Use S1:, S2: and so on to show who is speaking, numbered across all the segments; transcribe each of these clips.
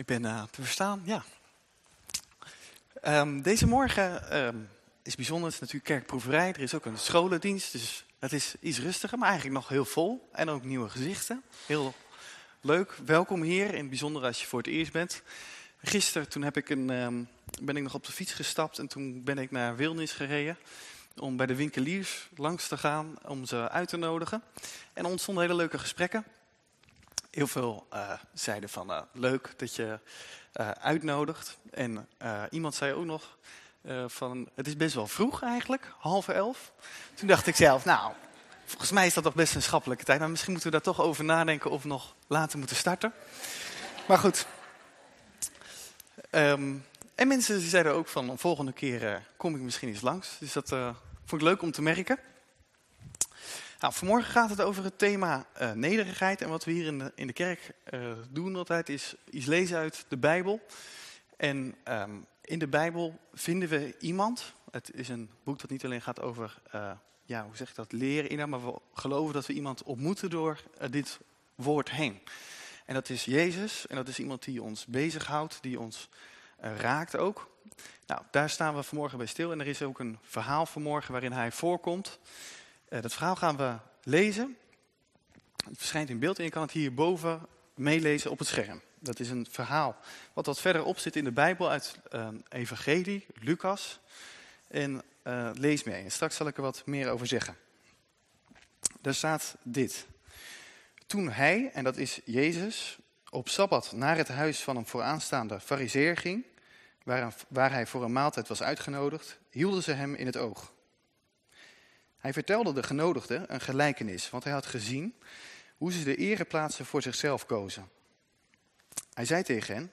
S1: Ik ben uh, te verstaan, ja. Um, deze morgen um, is bijzonder, het is natuurlijk kerkproeverij. Er is ook een scholendienst, dus het is iets rustiger, maar eigenlijk nog heel vol. En ook nieuwe gezichten. Heel leuk. Welkom hier, in het bijzonder als je voor het eerst bent. Gisteren toen heb ik een, um, ben ik nog op de fiets gestapt en toen ben ik naar Wilnis gereden. Om bij de winkeliers langs te gaan, om ze uit te nodigen. En er ontstonden hele leuke gesprekken heel veel uh, zeiden van uh, leuk dat je uh, uitnodigt. En iemand zei ook nog van het is best wel vroeg eigenlijk, half elf. Toen dacht ik zelf, nou, volgens mij is dat toch best een schappelijke tijd. Maar misschien moeten we daar toch over nadenken of nog later moeten starten. Maar goed. Um, en mensen zeiden ook van, de volgende keer kom ik misschien eens langs. Dus dat vond ik leuk om te merken. Nou, vanmorgen gaat het over het thema uh, nederigheid. En wat we hier in de, in de kerk uh, doen altijd is iets lezen uit de Bijbel. En um, in de Bijbel vinden we iemand. Het is een boek dat niet alleen gaat over, uh, ja, hoe zeg ik dat, leren in, maar we geloven dat we iemand ontmoeten door dit woord heen. En dat is Jezus. En dat is iemand die ons bezighoudt, die ons raakt ook. Nou, daar staan we vanmorgen bij stil. En er is ook een verhaal vanmorgen waarin hij voorkomt. Uh, dat verhaal gaan we lezen. Het verschijnt in beeld en je kan het hierboven meelezen op het scherm. Dat is een verhaal wat wat verderop zit in de Bijbel uit uh, Evangelie, Lucas. En uh, lees mee. En straks zal ik er wat meer over zeggen. Daar staat dit. Toen hij, en dat is Jezus, op Sabbat naar het huis van een vooraanstaande fariseer ging, waar, waar hij voor een maaltijd was uitgenodigd, hielden ze hem in het oog. Hij vertelde de genodigden een gelijkenis, want hij had gezien hoe ze de ereplaatsen voor zichzelf kozen. Hij zei tegen hen,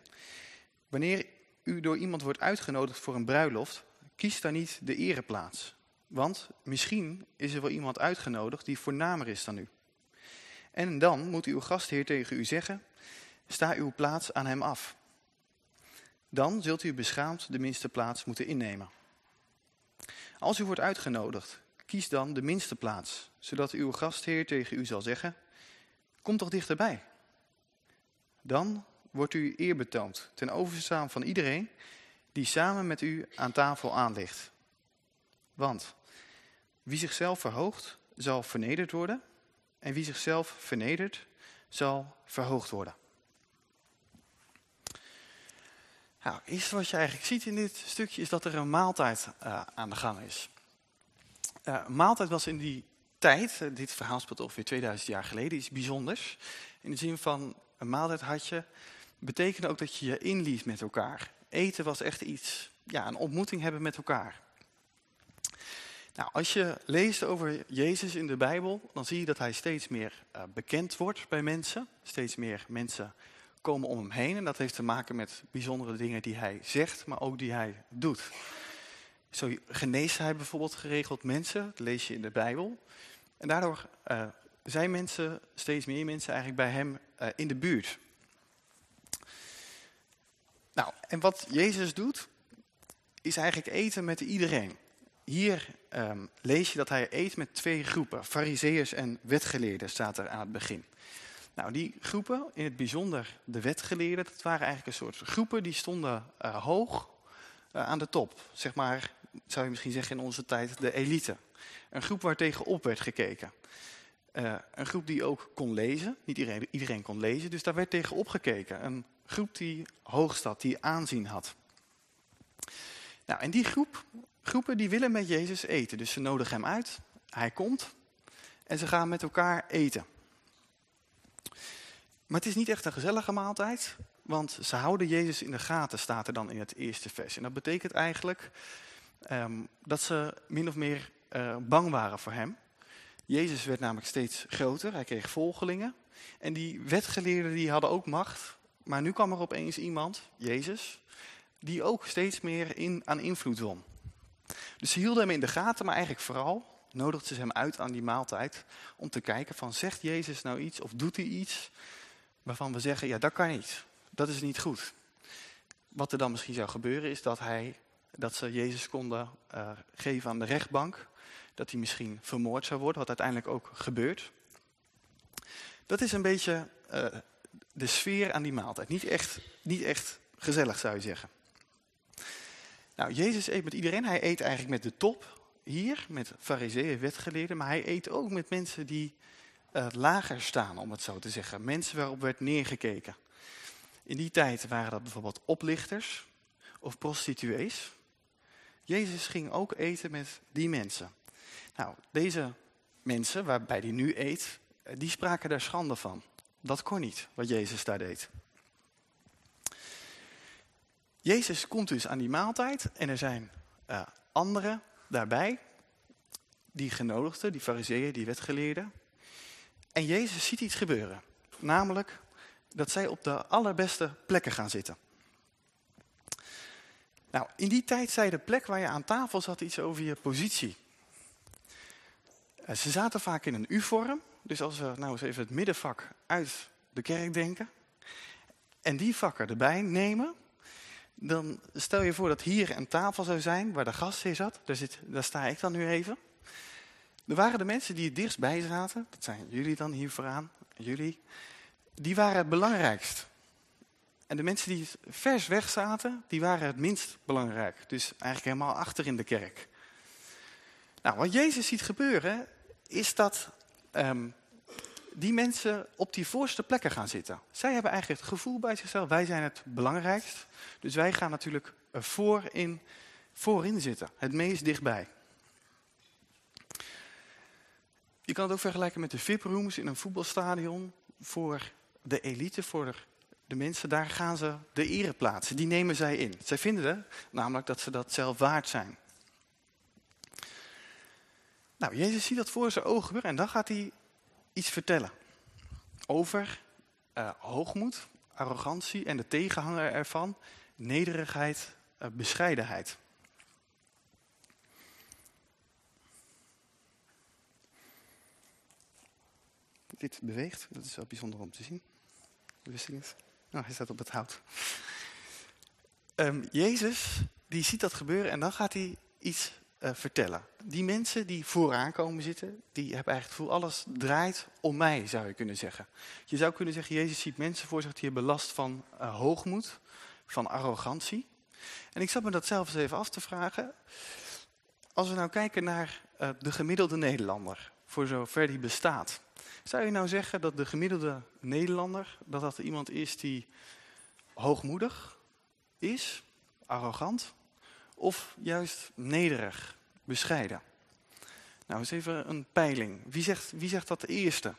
S1: wanneer u door iemand wordt uitgenodigd voor een bruiloft, kies dan niet de ereplaats. Want misschien is er wel iemand uitgenodigd die voornamer is dan u. En dan moet uw gastheer tegen u zeggen, sta uw plaats aan hem af. Dan zult u beschaamd de minste plaats moeten innemen. Als u wordt uitgenodigd, Kies dan de minste plaats, zodat uw gastheer tegen u zal zeggen, kom toch dichterbij. Dan wordt u eer betoond ten overstaan van iedereen die samen met u aan tafel aanligt. Want wie zichzelf verhoogt, zal vernederd worden. En wie zichzelf vernedert, zal verhoogd worden. Nou, het eerste wat je eigenlijk ziet in dit stukje is dat er een maaltijd uh, aan de gang is. Uh, maaltijd was in die tijd, uh, dit verhaal speelt ongeveer 2000 jaar geleden, iets bijzonders. In de zin van een maaltijd had je, betekende ook dat je je inliet met elkaar. Eten was echt iets, ja, een ontmoeting hebben met elkaar. Nou, als je leest over Jezus in de Bijbel, dan zie je dat hij steeds meer uh, bekend wordt bij mensen. Steeds meer mensen komen om hem heen. En dat heeft te maken met bijzondere dingen die hij zegt, maar ook die hij doet. Zo geneest hij bijvoorbeeld geregeld mensen, dat lees je in de Bijbel. En daardoor uh, zijn mensen, steeds meer mensen eigenlijk bij hem uh, in de buurt. Nou, en wat Jezus doet, is eigenlijk eten met iedereen. Hier um, lees je dat hij eet met twee groepen, fariseërs en wetgeleerden, staat er aan het begin. Nou, die groepen, in het bijzonder de wetgeleerden, dat waren eigenlijk een soort groepen die stonden uh, hoog aan de top. Zeg maar zou je misschien zeggen in onze tijd, de elite. Een groep waar tegenop werd gekeken. Uh, een groep die ook kon lezen. Niet iedereen, iedereen kon lezen, dus daar werd tegenop gekeken. Een groep die hoog staat, die aanzien had. Nou, en die groep, groepen die willen met Jezus eten. Dus ze nodigen hem uit, hij komt en ze gaan met elkaar eten. Maar het is niet echt een gezellige maaltijd, want ze houden Jezus in de gaten, staat er dan in het eerste vers. En dat betekent eigenlijk Um, dat ze min of meer uh, bang waren voor hem. Jezus werd namelijk steeds groter, hij kreeg volgelingen. En die wetgeleerden die hadden ook macht. Maar nu kwam er opeens iemand, Jezus, die ook steeds meer in, aan invloed won. Dus ze hielden hem in de gaten, maar eigenlijk vooral nodigden ze hem uit aan die maaltijd. Om te kijken van, zegt Jezus nou iets of doet hij iets waarvan we zeggen, ja dat kan niet. Dat is niet goed. Wat er dan misschien zou gebeuren is dat hij dat ze Jezus konden uh, geven aan de rechtbank. Dat hij misschien vermoord zou worden, wat uiteindelijk ook gebeurt. Dat is een beetje uh, de sfeer aan die maaltijd. Niet echt, niet echt gezellig zou je zeggen. Nou, Jezus eet met iedereen. Hij eet eigenlijk met de top hier, met fariseeën, wetgeleerden. Maar hij eet ook met mensen die uh, lager staan, om het zo te zeggen. Mensen waarop werd neergekeken. In die tijd waren dat bijvoorbeeld oplichters of prostituees. Jezus ging ook eten met die mensen. Nou, deze mensen, waarbij hij nu eet, eh, die spraken daar schande van. Dat kon niet, wat Jezus daar deed. Jezus komt dus aan die maaltijd en er zijn uh, anderen daarbij, die genodigden, die fariseeën, die wetgeleerden. En Jezus ziet iets gebeuren, namelijk dat zij op de allerbeste plekken gaan zitten. Nou, in die tijd zei de plek waar je aan tafel zat iets over je positie. Eh, ze zaten vaak in een U-vorm, dus als we nou eens even het middenvak uit de kerk denken en die vakken erbij nemen, dan stel je voor dat hier een tafel zou zijn waar de gastheer zat. Daar, daar sta ik dan nu even. Er waren de mensen die het dichtst bij zaten, dat zijn jullie dan hier vooraan, jullie, die waren het belangrijkst. En de mensen die vers weg zaten, die waren het minst belangrijk. Dus eigenlijk helemaal achter in de kerk. Nou, wat Jezus ziet gebeuren, is dat um, die mensen op die voorste plekken gaan zitten. Zij hebben eigenlijk het gevoel bij zichzelf, wij zijn het belangrijkst. Dus wij gaan natuurlijk voorin, voorin zitten, het meest dichtbij. Je kan het ook vergelijken met de VIP-rooms in een voetbalstadion. Voor de elite, voor de mensen, daar gaan ze de ere plaatsen. Die nemen zij in. Zij vinden namelijk dat ze dat zelf waard zijn. Nou, Jezus ziet dat voor zijn ogen gebeuren en dan gaat hij iets vertellen. Over uh, hoogmoed, arrogantie en de tegenhanger ervan, nederigheid, uh, bescheidenheid. Dit beweegt, dat is wel bijzonder om te zien. Ik niet. Nou, hij staat op het hout. Um, Jezus, die ziet dat gebeuren en dan gaat hij iets uh, vertellen. Die mensen die vooraan komen zitten, die hebben eigenlijk het gevoel, alles draait om mij, zou je kunnen zeggen. Je zou kunnen zeggen, Jezus ziet mensen voor zich die hebben last van uh, hoogmoed, van arrogantie. En ik zat me dat zelf eens even af te vragen. Als we nou kijken naar uh, de gemiddelde Nederlander, voor zover die bestaat. Zou je nou zeggen dat de gemiddelde Nederlander, dat dat iemand is die hoogmoedig is, arrogant, of juist nederig, bescheiden? Nou, eens even een peiling. Wie zegt, wie zegt dat de eerste?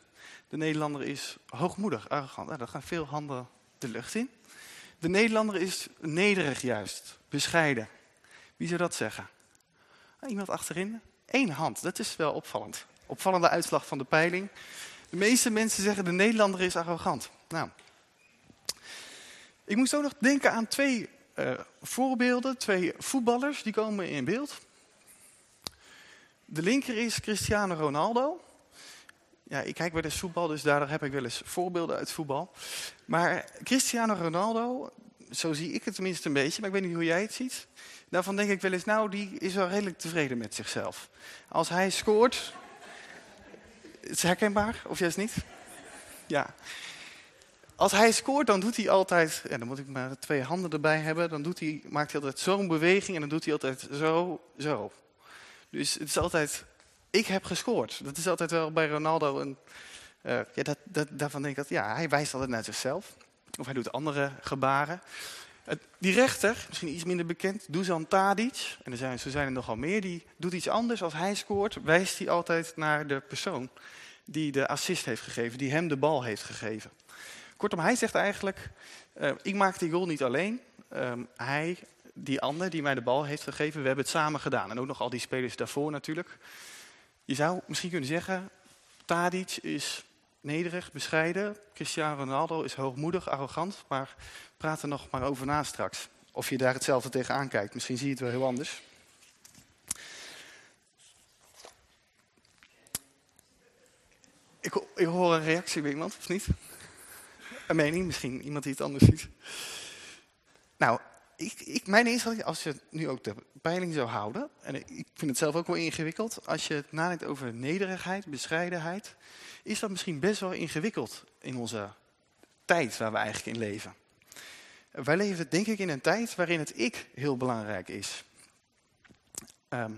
S1: De Nederlander is hoogmoedig, arrogant. Nou, daar gaan veel handen de lucht in. De Nederlander is nederig juist, bescheiden. Wie zou dat zeggen? Ah, iemand achterin? Eén hand, dat is wel opvallend. Opvallende uitslag van de peiling. De meeste mensen zeggen de Nederlander is arrogant. Nou, ik moest ook nog denken aan twee uh, voorbeelden. Twee voetballers, die komen in beeld. De linker is Cristiano Ronaldo. Ja, ik kijk wel eens voetbal, dus daardoor heb ik wel eens voorbeelden uit voetbal. Maar Cristiano Ronaldo, zo zie ik het tenminste een beetje, maar ik weet niet hoe jij het ziet. Daarvan denk ik wel eens, nou, die is wel redelijk tevreden met zichzelf. Als hij scoort, is herkenbaar, of juist niet? Ja. Als hij scoort, dan doet hij altijd, en dan moet ik maar twee handen erbij hebben, dan doet hij, maakt hij altijd zo'n beweging en dan doet hij altijd zo, zo. Dus het is altijd, ik heb gescoord. Dat is altijd wel bij Ronaldo een, uh, ja, dat, dat, daarvan denk ik dat, ja, hij wijst altijd naar zichzelf. Of hij doet andere gebaren. Die rechter, misschien iets minder bekend, Dusan Tadic, en er zijn, zo zijn er nogal meer, die doet iets anders. Als hij scoort, wijst hij altijd naar de persoon die de assist heeft gegeven, die hem de bal heeft gegeven. Kortom, hij zegt eigenlijk, uh, ik maak die goal niet alleen. Um, hij, die ander die mij de bal heeft gegeven, we hebben het samen gedaan. En ook nog al die spelers daarvoor natuurlijk. Je zou misschien kunnen zeggen, Tadic is nederig, bescheiden. Cristiano Ronaldo is hoogmoedig, arrogant. Maar praat er nog maar over na straks. Of je daar hetzelfde tegenaan kijkt. Misschien zie je het wel heel anders. Ik, ik hoor een reactie bij iemand, of niet? Een mening, misschien iemand die het anders ziet. Nou, ik, ik, mijn instelling, als je nu ook de peiling zou houden, en ik vind het zelf ook wel ingewikkeld, als je nadenkt over nederigheid, bescheidenheid, is dat misschien best wel ingewikkeld in onze tijd waar we eigenlijk in leven. Wij leven denk ik in een tijd waarin het ik heel belangrijk is. Ehm,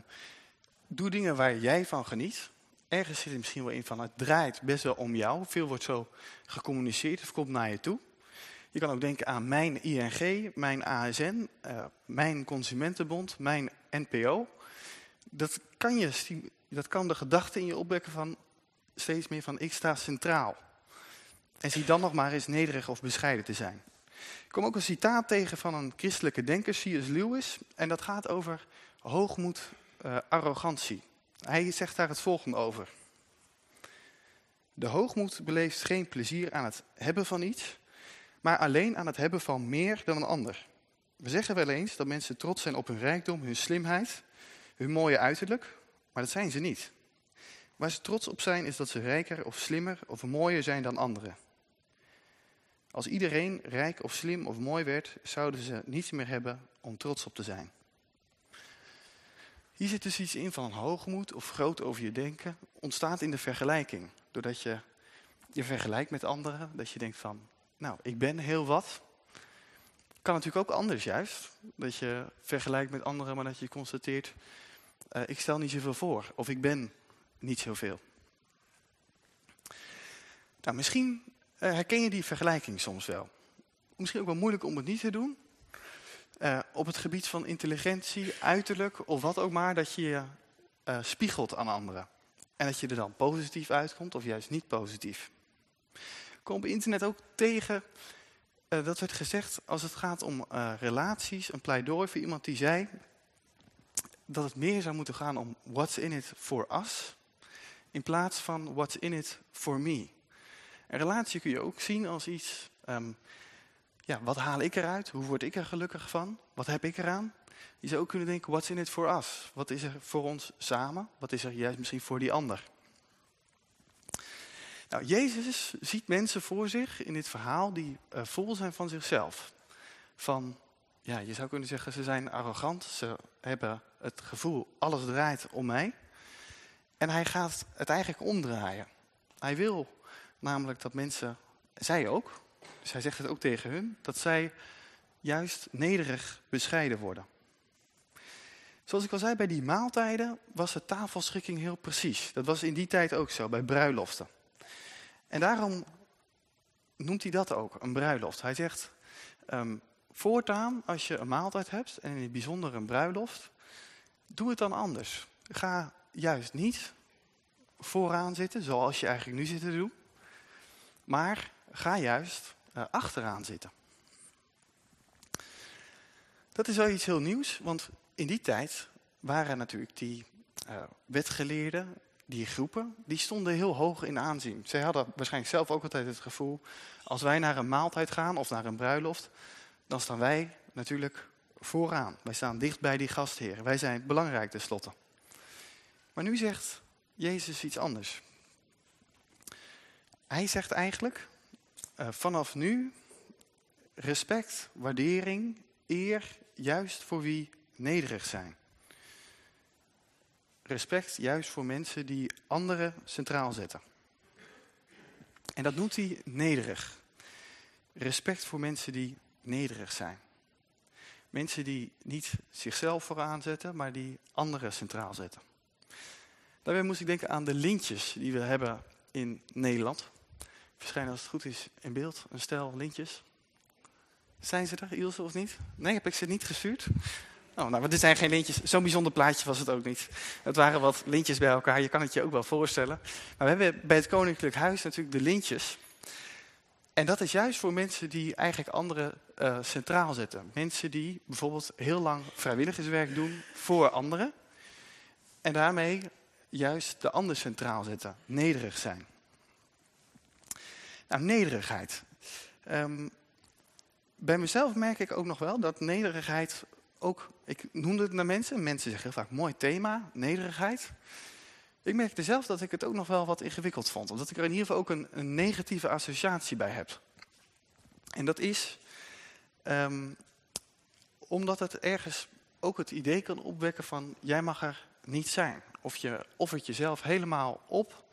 S1: doe dingen waar jij van geniet. Ergens zit het misschien wel in van het draait best wel om jou. Veel wordt zo gecommuniceerd of komt naar je toe. Je kan ook denken aan mijn ING, mijn ASN, uh, mijn Consumentenbond, mijn NPO. Dat kan, je, dat kan de gedachte in je opwekken van steeds meer van ik sta centraal. En zie dan nog maar eens nederig of bescheiden te zijn. Ik kom ook een citaat tegen van een christelijke denker, C.S. Lewis. En dat gaat over hoogmoed, uh, arrogantie. Hij zegt daar het volgende over. De hoogmoed beleeft geen plezier aan het hebben van iets, maar alleen aan het hebben van meer dan een ander. We zeggen wel eens dat mensen trots zijn op hun rijkdom, hun slimheid, hun mooie uiterlijk, maar dat zijn ze niet. Waar ze trots op zijn is dat ze rijker of slimmer of mooier zijn dan anderen. Als iedereen rijk of slim of mooi werd, zouden ze niets meer hebben om trots op te zijn. Hier zit dus iets in van hoogmoed of groot over je denken. Ontstaat in de vergelijking. Doordat je je vergelijkt met anderen. Dat je denkt van, nou, ik ben heel wat. Kan natuurlijk ook anders juist. Dat je vergelijkt met anderen, maar dat je constateert... Uh, ik stel niet zoveel voor. Of ik ben niet zoveel. Nou, misschien herken je die vergelijking soms wel. Misschien ook wel moeilijk om het niet te doen. Uh, op het gebied van intelligentie, uiterlijk of wat ook maar, dat je je uh, spiegelt aan anderen. En dat je er dan positief uitkomt of juist niet positief. Ik kom op internet ook tegen, dat werd gezegd als het gaat om relaties, een pleidooi voor iemand die zei dat het meer zou moeten gaan om what's in it for us, in plaats van what's in it for me. Een relatie kun je ook zien als iets, um, ja, wat haal ik eruit? Hoe word ik er gelukkig van? Wat heb ik eraan? Je zou ook kunnen denken, what's in it for us? Wat is er voor ons samen? Wat is er juist misschien voor die ander? Nou, Jezus ziet mensen voor zich in dit verhaal die uh, vol zijn van zichzelf. Van, ja, je zou kunnen zeggen, ze zijn arrogant. Ze hebben het gevoel, alles draait om mij. En hij gaat het eigenlijk omdraaien. Hij wil namelijk dat mensen, zij ook, hij zegt het ook tegen hun, dat zij juist nederig bescheiden worden. Zoals ik al zei, bij die maaltijden was de tafelschikking heel precies. Dat was in die tijd ook zo, bij bruiloften. En daarom noemt hij dat ook, een bruiloft. Hij zegt, um, voortaan als je een maaltijd hebt, en in het bijzonder een bruiloft, doe het dan anders. Ga juist niet vooraan zitten, zoals je eigenlijk nu zit te doen. Maar ga juist uh, achteraan zitten. Dat is wel iets heel nieuws, want in die tijd waren natuurlijk die uh, wetgeleerden, die groepen, die stonden heel hoog in aanzien. Zij hadden waarschijnlijk zelf ook altijd het gevoel, als wij naar een maaltijd gaan of naar een bruiloft, dan staan wij natuurlijk vooraan. Wij staan dicht bij die gastheren. Wij zijn belangrijk tenslotte. Maar nu zegt Jezus iets anders. Hij zegt eigenlijk, uh, vanaf nu respect, waardering, eer, juist voor wie nederig zijn. Respect juist voor mensen die anderen centraal zetten. En dat noemt hij nederig. Respect voor mensen die nederig zijn. Mensen die niet zichzelf vooraan zetten, maar die anderen centraal zetten. Daarbij moest ik denken aan de lintjes die we hebben in Nederland verschijnen als het goed is in beeld. Een stel lintjes. Zijn ze er, Ilse, of niet? Nee, heb ik ze niet gestuurd? Oh, nou, dit zijn geen lintjes. Zo'n bijzonder plaatje was het ook niet. Het waren wat lintjes bij elkaar. Je kan het je ook wel voorstellen. Maar we hebben bij het Koninklijk Huis natuurlijk de lintjes. En dat is juist voor mensen die eigenlijk anderen uh, centraal zetten. Mensen die bijvoorbeeld heel lang vrijwilligerswerk doen voor anderen. En daarmee juist de ander centraal zetten. Nederig zijn. Nou, nederigheid. Um, bij mezelf merk ik ook nog wel dat nederigheid ook... Ik noemde het naar mensen. Mensen zeggen vaak, mooi thema, nederigheid. Ik merkte zelf dat ik het ook nog wel wat ingewikkeld vond. Omdat ik er in ieder geval ook een, negatieve associatie bij heb. En dat is... Um, omdat het ergens ook het idee kan opwekken van... jij mag er niet zijn. Of je offert jezelf helemaal op...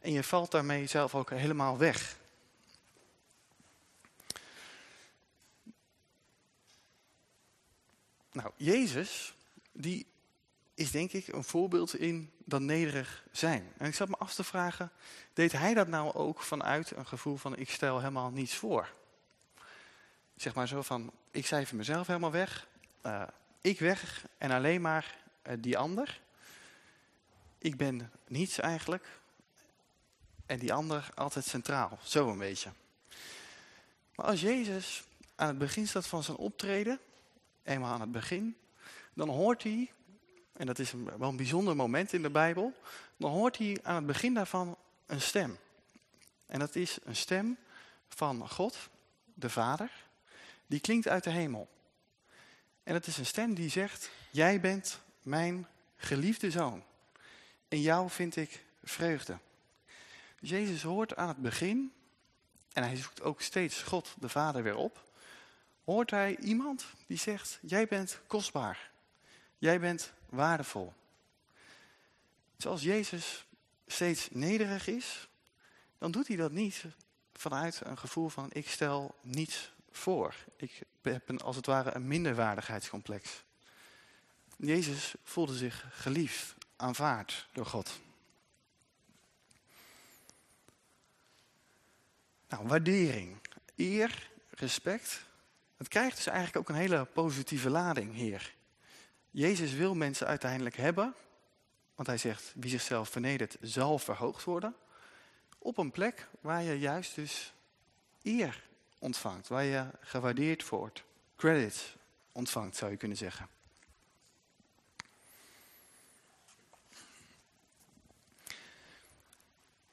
S1: en je valt daarmee zelf ook helemaal weg. Nou, Jezus, die is denk ik een voorbeeld in dat nederig zijn. En ik zat me af te vragen, deed hij dat nou ook vanuit een gevoel van ik stel helemaal niets voor? Zeg maar zo van, ik cijfer mezelf helemaal weg, uh, ik weg en alleen maar uh, die ander. Ik ben niets eigenlijk en die ander altijd centraal, zo een beetje. Maar als Jezus aan het begin staat van zijn optreden, eenmaal aan het begin, dan hoort hij en dat is wel een bijzonder moment in de Bijbel, dan hoort hij aan het begin daarvan een stem. En dat is een stem van God, de Vader, die klinkt uit de hemel. En het is een stem die zegt, jij bent mijn geliefde zoon. In jou vind ik vreugde. Dus Jezus hoort aan het begin, en hij zoekt ook steeds God, de Vader, weer op, hoort hij iemand die zegt, jij bent kostbaar. Jij bent waardevol. Zoals Jezus steeds nederig is, dan doet hij dat niet vanuit een gevoel van ik stel niets voor. Ik heb een, als het ware een minderwaardigheidscomplex. Jezus voelde zich geliefd, aanvaard door God. Nou, waardering, eer, respect. Het krijgt dus eigenlijk ook een hele positieve lading hier. Jezus wil mensen uiteindelijk hebben, want hij zegt, wie zichzelf vernedert zal verhoogd worden, op een plek waar je juist dus eer ontvangt, waar je gewaardeerd wordt, credits ontvangt zou je kunnen zeggen.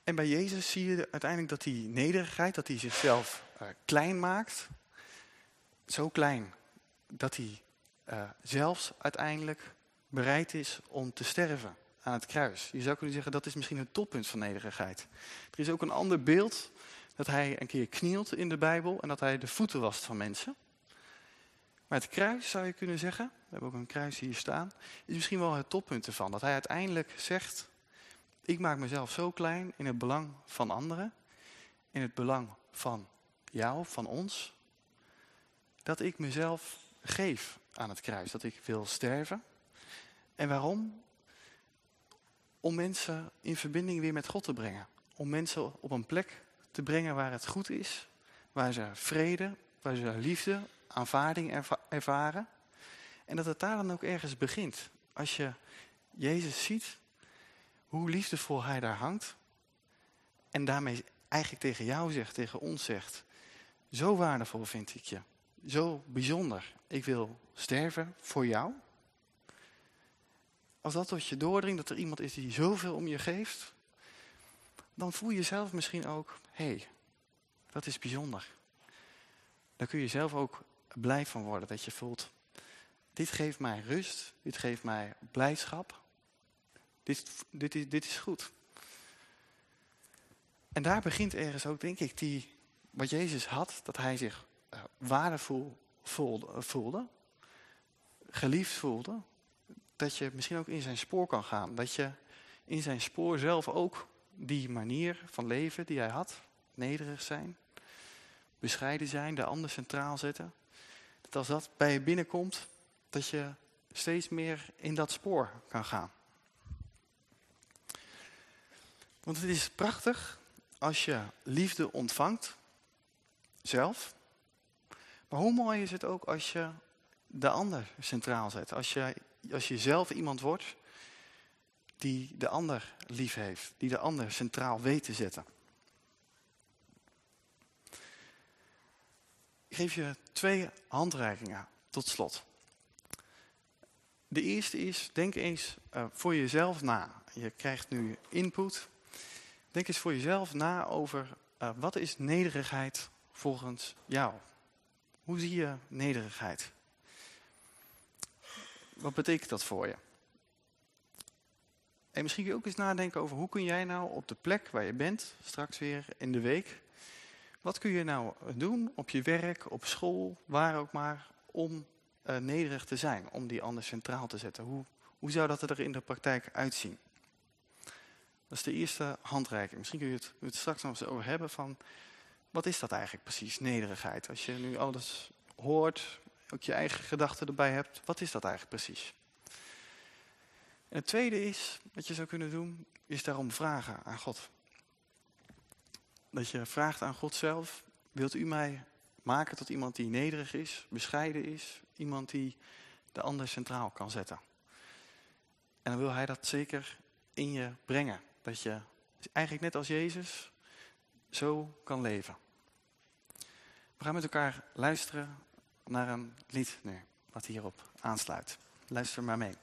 S1: En bij Jezus zie je uiteindelijk dat die nederigheid, dat hij zichzelf uh, klein maakt, zo klein dat hij uh, zelfs uiteindelijk bereid is om te sterven aan het kruis. Je zou kunnen zeggen dat is misschien het toppunt van nederigheid. Er is ook een ander beeld dat hij een keer knielt in de Bijbel en dat hij de voeten wast van mensen. Maar het kruis zou je kunnen zeggen, we hebben ook een kruis hier staan, is misschien wel het toppunt ervan. Dat hij uiteindelijk zegt, ik maak mezelf zo klein in het belang van anderen, in het belang van jou, van ons, dat ik mezelf geef aan het kruis. Dat ik wil sterven. En waarom? Om mensen in verbinding weer met God te brengen. Om mensen op een plek te brengen waar het goed is. Waar ze vrede, waar ze liefde, aanvaarding ervaren. En dat het daar dan ook ergens begint. Als je Jezus ziet, hoe liefdevol hij daar hangt. En daarmee eigenlijk tegen jou zegt, tegen ons zegt. Zo waardevol vind ik je. Zo bijzonder. Ik wil sterven voor jou. Als dat tot je doordringt, dat er iemand is die zoveel om je geeft, dan voel je zelf misschien ook, hé, hey, dat is bijzonder. Dan kun je zelf ook blij van worden, dat je voelt, dit geeft mij rust, dit geeft mij blijdschap, dit, dit, is, dit is goed. En daar begint ergens ook, denk ik, die, wat Jezus had, dat hij zich waardevol voelde, geliefd voelde, dat je misschien ook in zijn spoor kan gaan. Dat je in zijn spoor zelf ook die manier van leven die hij had, nederig zijn, bescheiden zijn, de ander centraal zetten. Dat als dat bij je binnenkomt, dat je steeds meer in dat spoor kan gaan. Want het is prachtig als je liefde ontvangt, zelf. Maar hoe mooi is het ook als je de ander centraal zet. Als je, als je zelf iemand wordt die de ander lief heeft. Die de ander centraal weet te zetten. Ik geef je twee handreikingen tot slot. De eerste is, denk eens uh, voor jezelf na. Je krijgt nu input. Denk eens voor jezelf na over uh, wat is nederigheid volgens jou? Hoe zie je nederigheid? Wat betekent dat voor je? En misschien kun je ook eens nadenken over hoe kun jij nou op de plek waar je bent, straks weer in de week, wat kun je nou doen op je werk, op school, waar ook maar, om uh, nederig te zijn, om die ander centraal te zetten? Hoe, hoe zou dat er in de praktijk uitzien? Dat is de eerste handreiking. Misschien kun je het, het straks nog eens over hebben van, wat is dat eigenlijk precies, nederigheid? Als je nu alles hoort ook je eigen gedachten erbij hebt. Wat is dat eigenlijk precies? En het tweede is, wat je zou kunnen doen, is daarom vragen aan God. Dat je vraagt aan God zelf, wilt u mij maken tot iemand die nederig is, bescheiden is, iemand die de ander centraal kan zetten. En dan wil hij dat zeker in je brengen. Dat je eigenlijk net als Jezus zo kan leven. We gaan met elkaar luisteren naar een lied nu, wat hierop aansluit. Luister maar mee.